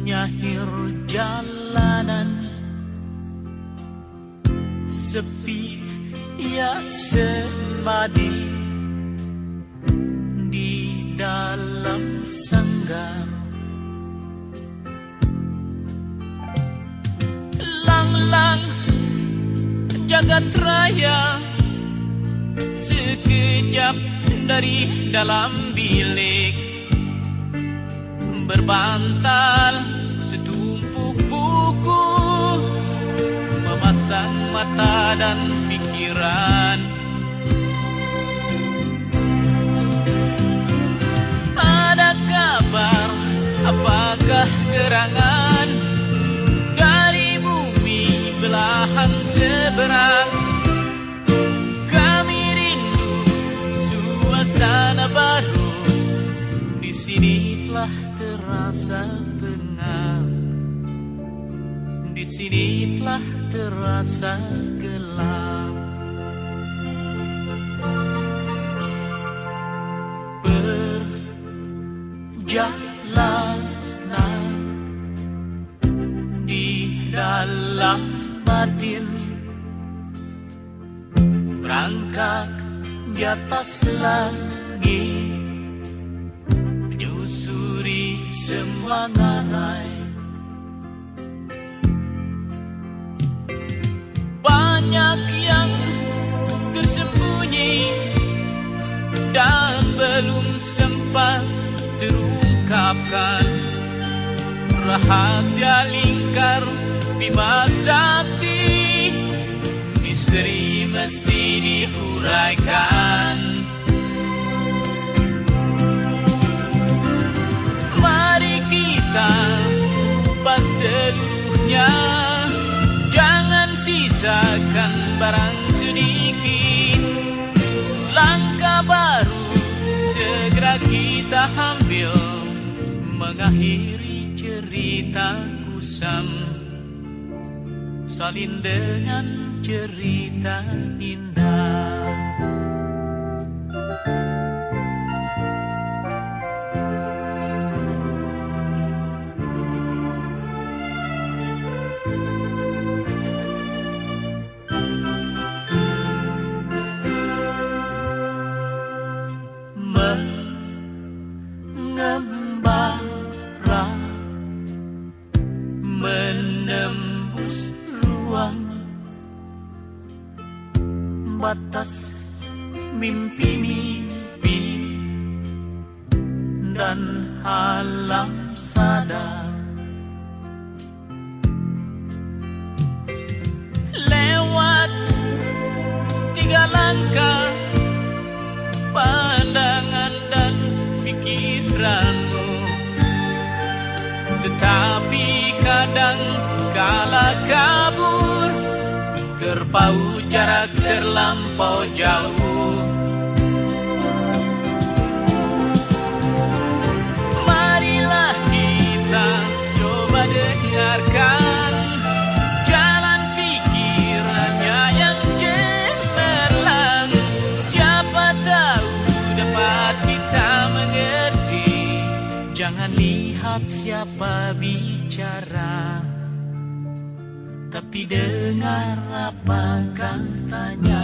Penyahir jalanan. Sepi ya semadi. Di dalam sanggar Lang-lang jagat raya. Sekejap dari dalam bilik berbantal setumpuk buku memasang mata dan pikiran. Ada kabar apakah gerangan? Dari bumi belahan seberang telah terasa bengang di sini telah terasa gelap perjalanan di dalam batin. Berangkat di atas langit menyusuri semua ngarai banyak yang tersembunyi dan belum sempat terungkapkan. Rahasia lingkar Bima Sakti misteri mesti dihuraikan seluruhnya. Jangan sisakan barang sedikit. Langkah baru segera kita ambil. Mengakhiri cerita kusam salin dengan cerita indah batas mimpi-mimpi dan alam sadar. Lewat tiga langkah pandangan dan pikiranmu. Tetapi kadang kala Terpaut jarak terlampau jauh. Marilah kita coba dengarkan Jalan pikirannya yang cemerlang. Siapa tahu dapat kita mengerti. Jangan lihat siapa bicara Tapi dengar apa katanya